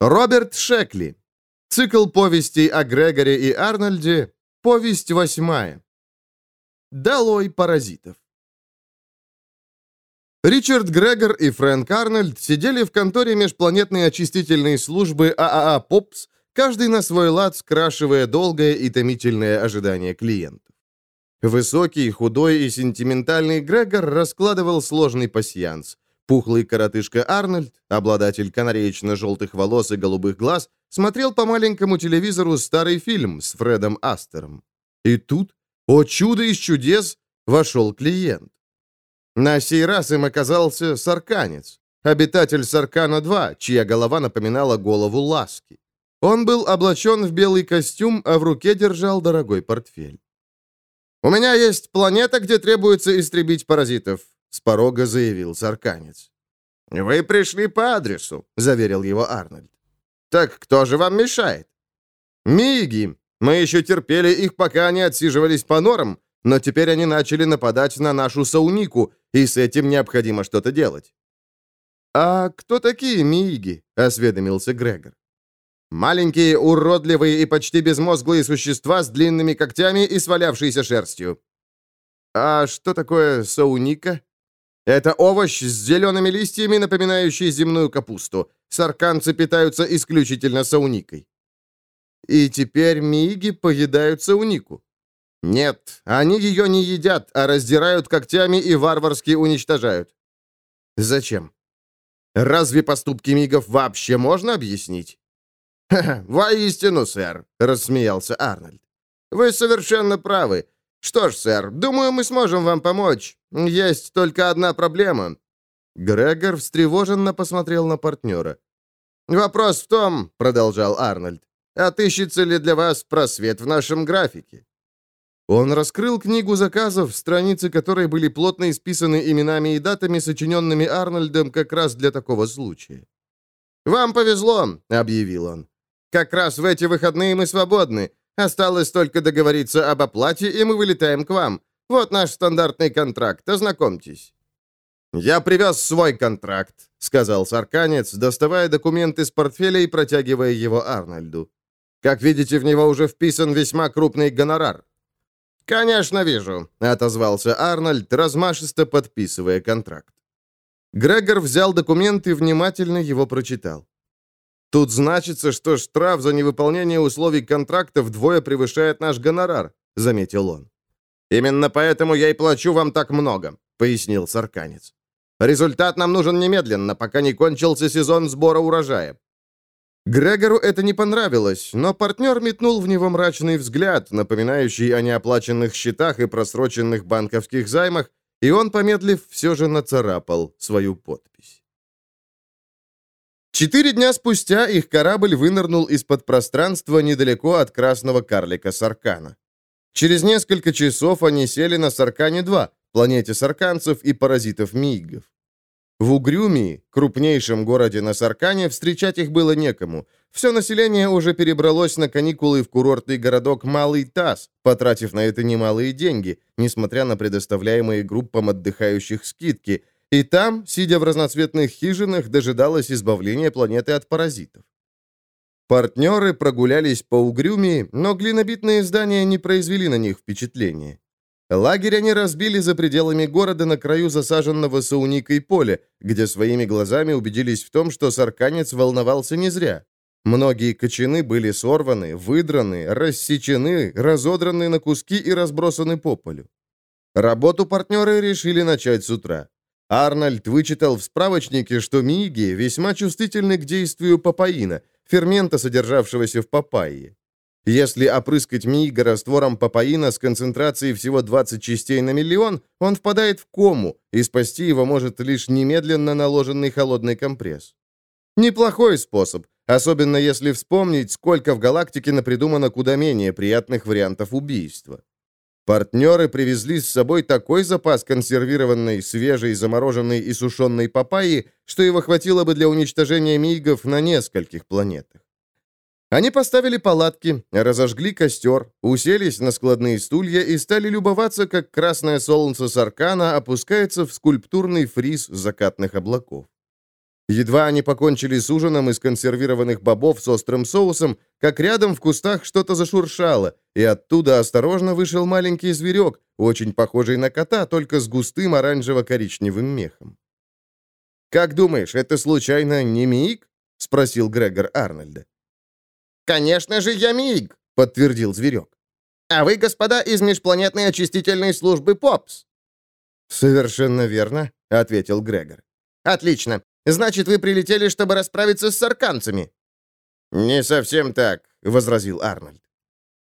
Роберт Шекли. Цикл повестей о Грегоре и Арнольде. Повесть восьмая. Долой паразитов. Ричард Грегор и Фрэнк Арнольд сидели в конторе межпланетной очистительной службы ААА «Попс», каждый на свой лад скрашивая долгое и томительное ожидание клиентов. Высокий, худой и сентиментальный Грегор раскладывал сложный пасьянс. Пухлый коротышка Арнольд, обладатель канареечно-желтых волос и голубых глаз, смотрел по маленькому телевизору старый фильм с Фредом Астером. И тут, о чудо из чудес, вошел клиент. На сей раз им оказался Сарканец, обитатель Саркана-2, чья голова напоминала голову Ласки. Он был облачен в белый костюм, а в руке держал дорогой портфель. «У меня есть планета, где требуется истребить паразитов», — с порога заявил Сарканец. «Вы пришли по адресу», — заверил его Арнольд. «Так кто же вам мешает?» «Миги. Мы еще терпели их, пока они отсиживались по норам, но теперь они начали нападать на нашу саунику, и с этим необходимо что-то делать. «А кто такие Мииги?» — осведомился Грегор. «Маленькие, уродливые и почти безмозглые существа с длинными когтями и свалявшейся шерстью». «А что такое сауника?» «Это овощ с зелеными листьями, напоминающий земную капусту. Сарканцы питаются исключительно сауникой». «И теперь мииги поедают саунику?» Нет, они ее не едят, а раздирают когтями и варварски уничтожают. Зачем? Разве поступки мигов вообще можно объяснить? «Ха-ха, воистину, сэр», — рассмеялся Арнольд. «Вы совершенно правы. Что ж, сэр, думаю, мы сможем вам помочь. Есть только одна проблема». Грегор встревоженно посмотрел на партнера. «Вопрос в том», — продолжал Арнольд, «отыщется ли для вас просвет в нашем графике?» Он раскрыл книгу заказов, страницы которой были плотно исписаны именами и датами, сочиненными Арнольдом как раз для такого случая. «Вам повезло», — объявил он. «Как раз в эти выходные мы свободны. Осталось только договориться об оплате, и мы вылетаем к вам. Вот наш стандартный контракт, ознакомьтесь». «Я привез свой контракт», — сказал Сарканец, доставая документ из портфеля и протягивая его Арнольду. «Как видите, в него уже вписан весьма крупный гонорар. «Конечно вижу», — отозвался Арнольд, размашисто подписывая контракт. Грегор взял документ и внимательно его прочитал. «Тут значится, что штраф за невыполнение условий контракта вдвое превышает наш гонорар», — заметил он. «Именно поэтому я и плачу вам так много», — пояснил Сарканец. «Результат нам нужен немедленно, пока не кончился сезон сбора урожая. Грегору это не понравилось, но партнер метнул в него мрачный взгляд, напоминающий о неоплаченных счетах и просроченных банковских займах, и он, помедлив, все же нацарапал свою подпись. Четыре дня спустя их корабль вынырнул из-под пространства недалеко от красного карлика Саркана. Через несколько часов они сели на Саркане-2, планете сарканцев и паразитов-мигов. В Угрюмии, крупнейшем городе на Саркане, встречать их было некому. Все население уже перебралось на каникулы в курортный городок Малый Таз, потратив на это немалые деньги, несмотря на предоставляемые группам отдыхающих скидки, и там, сидя в разноцветных хижинах, дожидалось избавления планеты от паразитов. Партнеры прогулялись по Угрюмии, но глинобитные здания не произвели на них впечатления. Лагерь они разбили за пределами города на краю засаженного сауникой поля, где своими глазами убедились в том, что сарканец волновался не зря. Многие кочаны были сорваны, выдраны, рассечены, разодраны на куски и разбросаны по полю. Работу партнеры решили начать с утра. Арнольд вычитал в справочнике, что миги весьма чувствительны к действию папаина, фермента, содержавшегося в папайе. Если опрыскать мига раствором папаина с концентрацией всего 20 частей на миллион, он впадает в кому, и спасти его может лишь немедленно наложенный холодный компресс. Неплохой способ, особенно если вспомнить, сколько в галактике напридумано куда менее приятных вариантов убийства. Партнеры привезли с собой такой запас консервированной, свежей, замороженной и сушеной папайи, что его хватило бы для уничтожения мигов на нескольких планетах. Они поставили палатки, разожгли костер, уселись на складные стулья и стали любоваться, как красное солнце Саркана опускается в скульптурный фриз закатных облаков. Едва они покончили с ужином из консервированных бобов с острым соусом, как рядом в кустах что-то зашуршало, и оттуда осторожно вышел маленький зверек, очень похожий на кота, только с густым оранжево-коричневым мехом. «Как думаешь, это случайно не Миик?» — спросил Грегор Арнольда. «Конечно же, я Миик», — подтвердил зверек. «А вы, господа, из межпланетной очистительной службы ПОПС». «Совершенно верно», — ответил Грегор. «Отлично. Значит, вы прилетели, чтобы расправиться с сарканцами?» «Не совсем так», — возразил Арнольд.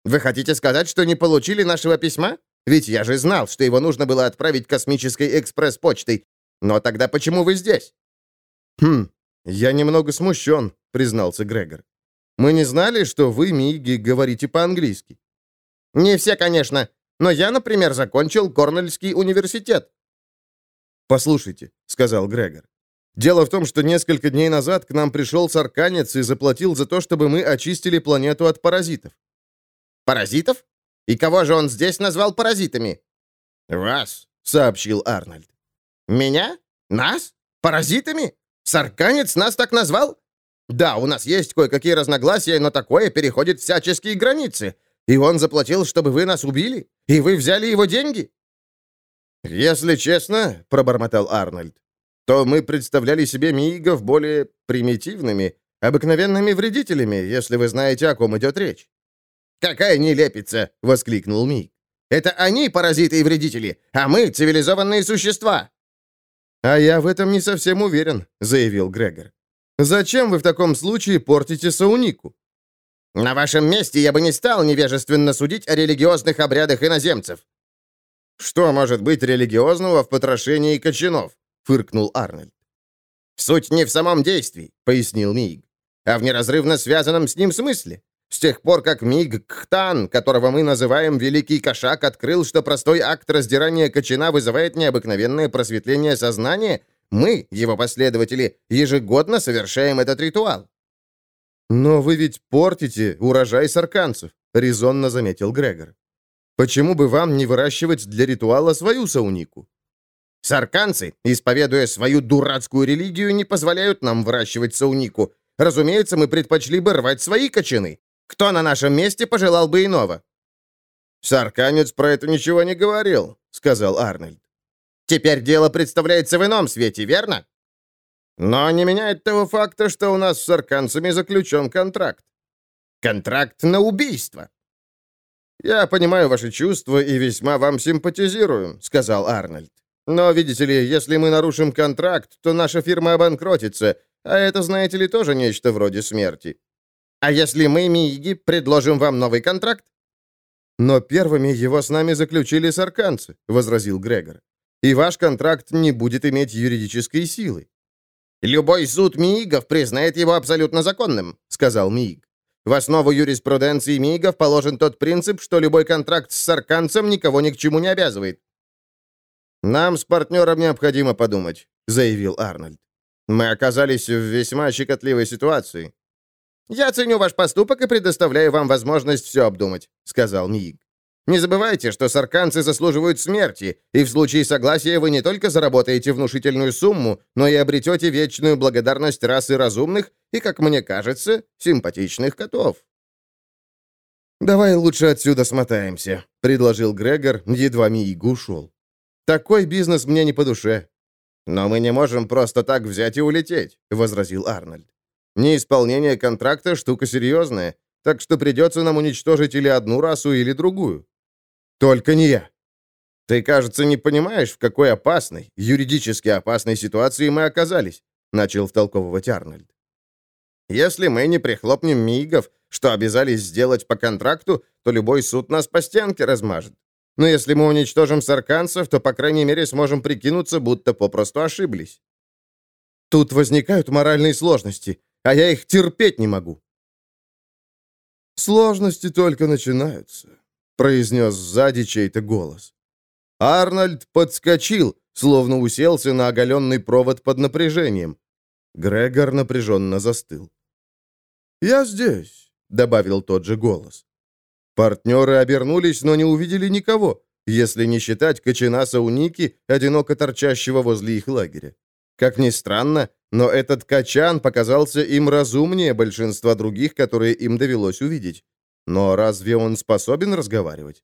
«Вы хотите сказать, что не получили нашего письма? Ведь я же знал, что его нужно было отправить космической экспресс-почтой. Но тогда почему вы здесь?» «Хм, я немного смущен», — признался Грегор. «Мы не знали, что вы, Миги, говорите по-английски». «Не все, конечно. Но я, например, закончил Корнельский университет». «Послушайте», — сказал Грегор. Дело в том, что несколько дней назад к нам пришел сарканец и заплатил за то, чтобы мы очистили планету от паразитов. Паразитов? И кого же он здесь назвал паразитами? Вас, сообщил Арнольд. Меня? Нас? Паразитами? Сарканец нас так назвал? Да, у нас есть кое-какие разногласия, но такое переходит всяческие границы. И он заплатил, чтобы вы нас убили? И вы взяли его деньги? «Если честно», — пробормотал Арнольд, то мы представляли себе мигов более примитивными, обыкновенными вредителями, если вы знаете, о ком идет речь». «Какая нелепица!» — воскликнул Миг. «Это они паразиты и вредители, а мы — цивилизованные существа!» «А я в этом не совсем уверен», — заявил Грегор. «Зачем вы в таком случае портите Саунику?» «На вашем месте я бы не стал невежественно судить о религиозных обрядах иноземцев». «Что может быть религиозного в потрошении кочанов?» — фыркнул Арнольд. «Суть не в самом действии», — пояснил Миг, «а в неразрывно связанном с ним смысле. С тех пор, как Миг Кхтан, которого мы называем Великий Кошак, открыл, что простой акт раздирания кочана вызывает необыкновенное просветление сознания, мы, его последователи, ежегодно совершаем этот ритуал». «Но вы ведь портите урожай сарканцев», — резонно заметил Грегор. «Почему бы вам не выращивать для ритуала свою саунику?» Сарканцы, исповедуя свою дурацкую религию, не позволяют нам выращивать саунику. Разумеется, мы предпочли бы рвать свои кочаны. Кто на нашем месте пожелал бы иного?» «Сарканец про это ничего не говорил», — сказал Арнольд. «Теперь дело представляется в ином свете, верно?» «Но не меняет того факта, что у нас с сарканцами заключен контракт». «Контракт на убийство». «Я понимаю ваши чувства и весьма вам симпатизирую», — сказал Арнольд. Но, видите ли, если мы нарушим контракт, то наша фирма обанкротится, а это, знаете ли, тоже нечто вроде смерти. А если мы, Миги, предложим вам новый контракт? Но первыми его с нами заключили сарканцы, возразил Грегор. И ваш контракт не будет иметь юридической силы. Любой суд Миигов признает его абсолютно законным, сказал Мииг. В основу юриспруденции Миигов положен тот принцип, что любой контракт с сарканцем никого ни к чему не обязывает. «Нам с партнером необходимо подумать», — заявил Арнольд. «Мы оказались в весьма щекотливой ситуации». «Я ценю ваш поступок и предоставляю вам возможность все обдумать», — сказал Миг. «Не забывайте, что сарканцы заслуживают смерти, и в случае согласия вы не только заработаете внушительную сумму, но и обретете вечную благодарность расы разумных и, как мне кажется, симпатичных котов». «Давай лучше отсюда смотаемся», — предложил Грегор, едва Миг ушел. Такой бизнес мне не по душе». «Но мы не можем просто так взять и улететь», — возразил Арнольд. «Неисполнение контракта — штука серьезная, так что придется нам уничтожить или одну расу, или другую». «Только не я». «Ты, кажется, не понимаешь, в какой опасной, юридически опасной ситуации мы оказались», — начал втолковывать Арнольд. «Если мы не прихлопнем мигов, что обязались сделать по контракту, то любой суд нас по стенке размажет. Но если мы уничтожим сарканцев, то, по крайней мере, сможем прикинуться, будто попросту ошиблись. Тут возникают моральные сложности, а я их терпеть не могу. «Сложности только начинаются», — произнес сзади чей-то голос. Арнольд подскочил, словно уселся на оголенный провод под напряжением. Грегор напряженно застыл. «Я здесь», — добавил тот же голос. Партнеры обернулись, но не увидели никого, если не считать кочана Сауники, одиноко торчащего возле их лагеря. Как ни странно, но этот Качан показался им разумнее большинства других, которые им довелось увидеть. Но разве он способен разговаривать?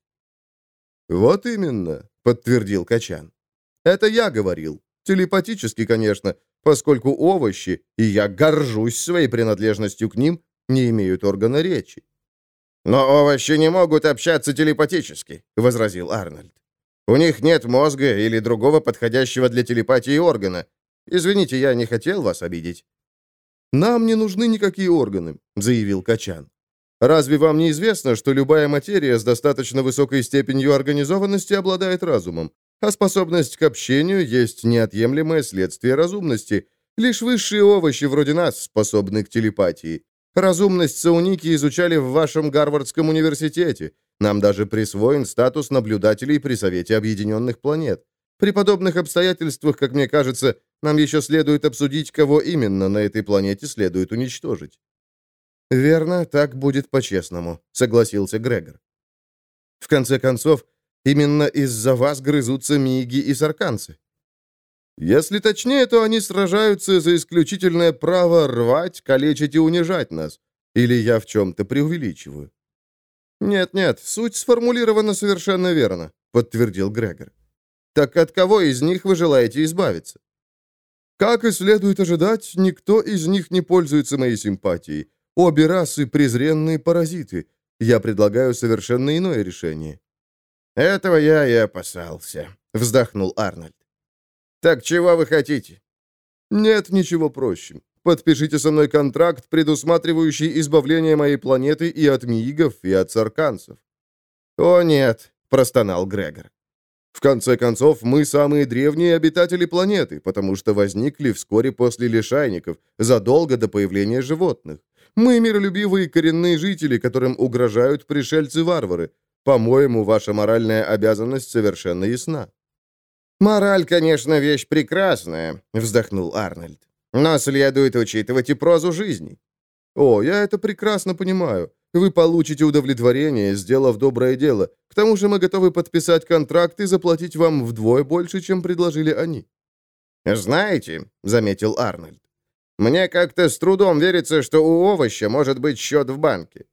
«Вот именно», — подтвердил Качан. «Это я говорил. Телепатически, конечно, поскольку овощи, и я горжусь своей принадлежностью к ним, не имеют органа речи. «Но овощи не могут общаться телепатически», — возразил Арнольд. «У них нет мозга или другого подходящего для телепатии органа. Извините, я не хотел вас обидеть». «Нам не нужны никакие органы», — заявил Качан. «Разве вам не известно, что любая материя с достаточно высокой степенью организованности обладает разумом? А способность к общению есть неотъемлемое следствие разумности. Лишь высшие овощи вроде нас способны к телепатии. Разумность сауники изучали в вашем Гарвардском университете. Нам даже присвоен статус наблюдателей при Совете Объединенных Планет. При подобных обстоятельствах, как мне кажется, нам еще следует обсудить, кого именно на этой планете следует уничтожить». «Верно, так будет по-честному», — согласился Грегор. «В конце концов, Именно из-за вас грызутся миги и сарканцы. Если точнее, то они сражаются за исключительное право рвать, калечить и унижать нас. Или я в чем-то преувеличиваю? Нет-нет, суть сформулирована совершенно верно, подтвердил Грегор. Так от кого из них вы желаете избавиться? Как и следует ожидать, никто из них не пользуется моей симпатией. Обе расы презренные паразиты. Я предлагаю совершенно иное решение. «Этого я и опасался», — вздохнул Арнольд. «Так чего вы хотите?» «Нет ничего проще. Подпишите со мной контракт, предусматривающий избавление моей планеты и от миигов, и от сарканцев». «О, нет», — простонал Грегор. В конце концов, мы самые древние обитатели планеты, потому что возникли вскоре после лишайников, задолго до появления животных. Мы миролюбивые коренные жители, которым угрожают пришельцы-варвары. По-моему, ваша моральная обязанность совершенно ясна». «Мораль, конечно, вещь прекрасная», — вздохнул Арнольд. «Но следует учитывать и прозу жизни». «О, я это прекрасно понимаю. Вы получите удовлетворение, сделав доброе дело. К тому же мы готовы подписать контракт и заплатить вам вдвое больше, чем предложили они». «Знаете», — заметил Арнольд, «мне как-то с трудом верится, что у овоща может быть счет в банке».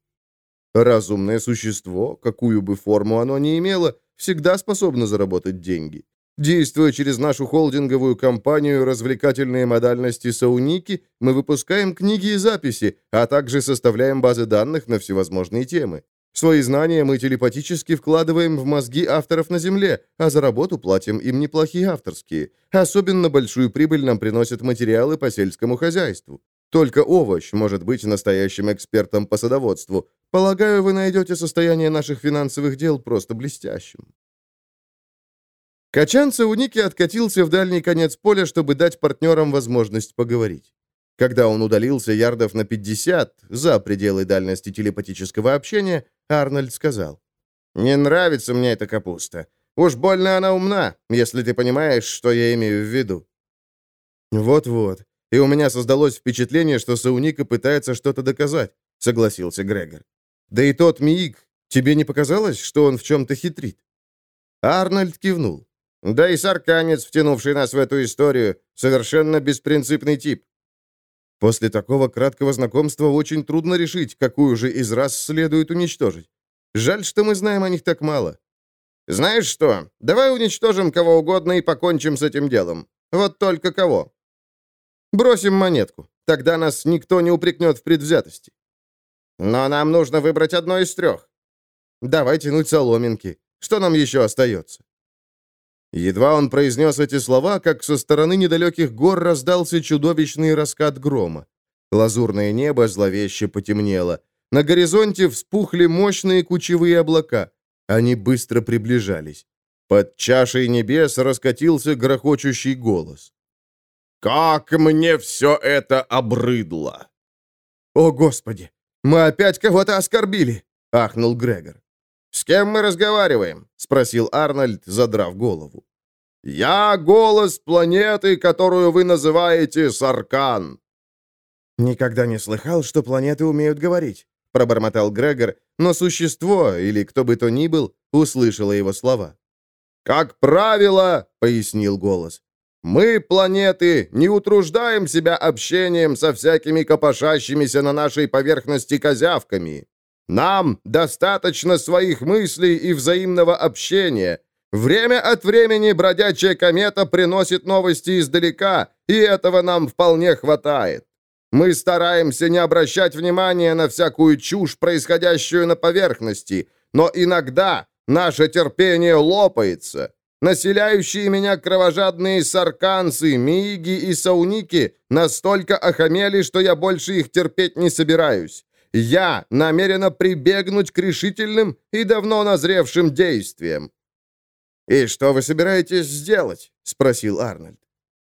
Разумное существо, какую бы форму оно ни имело, всегда способно заработать деньги. Действуя через нашу холдинговую компанию «Развлекательные модальности Сауники», мы выпускаем книги и записи, а также составляем базы данных на всевозможные темы. Свои знания мы телепатически вкладываем в мозги авторов на Земле, а за работу платим им неплохие авторские. Особенно большую прибыль нам приносят материалы по сельскому хозяйству. Только овощ может быть настоящим экспертом по садоводству. Полагаю, вы найдете состояние наших финансовых дел просто блестящим». Качан Цауники откатился в дальний конец поля, чтобы дать партнерам возможность поговорить. Когда он удалился ярдов на 50 за пределы дальности телепатического общения, Арнольд сказал, «Не нравится мне эта капуста. Уж больно она умна, если ты понимаешь, что я имею в виду». «Вот-вот и у меня создалось впечатление, что Сауника пытается что-то доказать», — согласился Грегор. «Да и тот Миик, тебе не показалось, что он в чем-то хитрит?» Арнольд кивнул. «Да и сарканец, втянувший нас в эту историю, совершенно беспринципный тип». После такого краткого знакомства очень трудно решить, какую же из раз следует уничтожить. Жаль, что мы знаем о них так мало. «Знаешь что, давай уничтожим кого угодно и покончим с этим делом. Вот только кого?» Бросим монетку. Тогда нас никто не упрекнет в предвзятости. Но нам нужно выбрать одно из трех. Давай тянуть соломинки. Что нам еще остается?» Едва он произнес эти слова, как со стороны недалеких гор раздался чудовищный раскат грома. Лазурное небо зловеще потемнело. На горизонте вспухли мощные кучевые облака. Они быстро приближались. Под чашей небес раскатился грохочущий голос. Как мне все это обрыдло!» «О, Господи! Мы опять кого-то оскорбили!» — ахнул Грегор. «С кем мы разговариваем?» — спросил Арнольд, задрав голову. «Я голос планеты, которую вы называете Саркан». «Никогда не слыхал, что планеты умеют говорить», — пробормотал Грегор, но существо, или кто бы то ни был, услышало его слова. «Как правило», — пояснил голос, Мы, планеты, не утруждаем себя общением со всякими копошащимися на нашей поверхности козявками. Нам достаточно своих мыслей и взаимного общения. Время от времени бродячая комета приносит новости издалека, и этого нам вполне хватает. Мы стараемся не обращать внимания на всякую чушь, происходящую на поверхности, но иногда наше терпение лопается. Населяющие меня кровожадные сарканцы, миги и сауники настолько охамели, что я больше их терпеть не собираюсь. Я намерена прибегнуть к решительным и давно назревшим действиям. «И что вы собираетесь сделать?» — спросил Арнольд.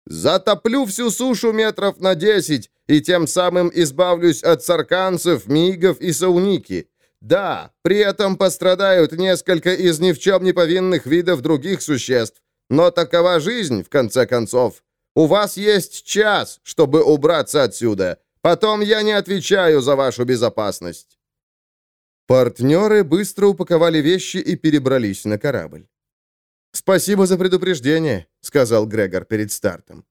«Затоплю всю сушу метров на десять и тем самым избавлюсь от сарканцев, мигов и сауники. Да, при этом пострадают несколько из ни в чем не повинных видов других существ, но такова жизнь, в конце концов. У вас есть час, чтобы убраться отсюда. Потом я не отвечаю за вашу безопасность». Партнеры быстро упаковали вещи и перебрались на корабль. «Спасибо за предупреждение», — сказал Грегор перед стартом.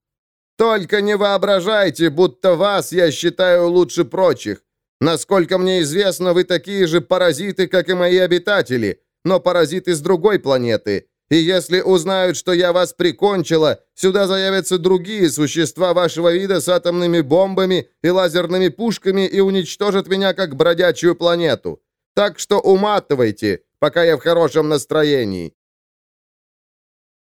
«Только не воображайте, будто вас я считаю лучше прочих. Насколько мне известно, вы такие же паразиты, как и мои обитатели, но паразиты с другой планеты. И если узнают, что я вас прикончила, сюда заявятся другие существа вашего вида с атомными бомбами и лазерными пушками и уничтожат меня как бродячую планету. Так что уматывайте, пока я в хорошем настроении.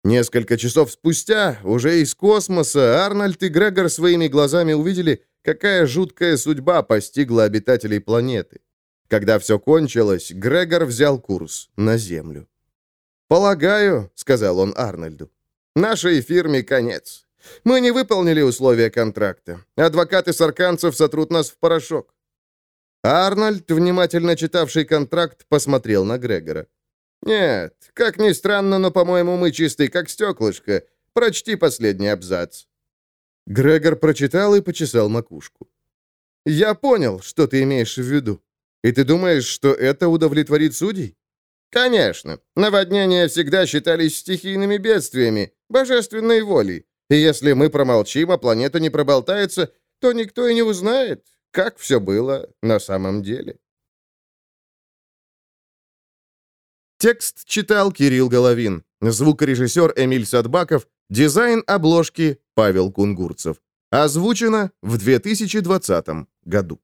Несколько часов спустя, уже из космоса, Арнольд и Грегор своими глазами увидели, какая жуткая судьба постигла обитателей планеты. Когда все кончилось, Грегор взял курс на Землю. «Полагаю», — сказал он Арнольду, — «нашей фирме конец. Мы не выполнили условия контракта. Адвокаты сарканцев сотрут нас в порошок». Арнольд, внимательно читавший контракт, посмотрел на Грегора. «Нет, как ни странно, но, по-моему, мы чистый, как стеклышко. Прочти последний абзац». Грегор прочитал и почесал макушку. «Я понял, что ты имеешь в виду. И ты думаешь, что это удовлетворит судей?» «Конечно. Наводнения всегда считались стихийными бедствиями, божественной волей. И если мы промолчим, а планета не проболтается, то никто и не узнает, как все было на самом деле». Текст читал Кирилл Головин, звукорежиссер Эмиль Садбаков, дизайн обложки Павел Кунгурцев. Озвучено в 2020 году.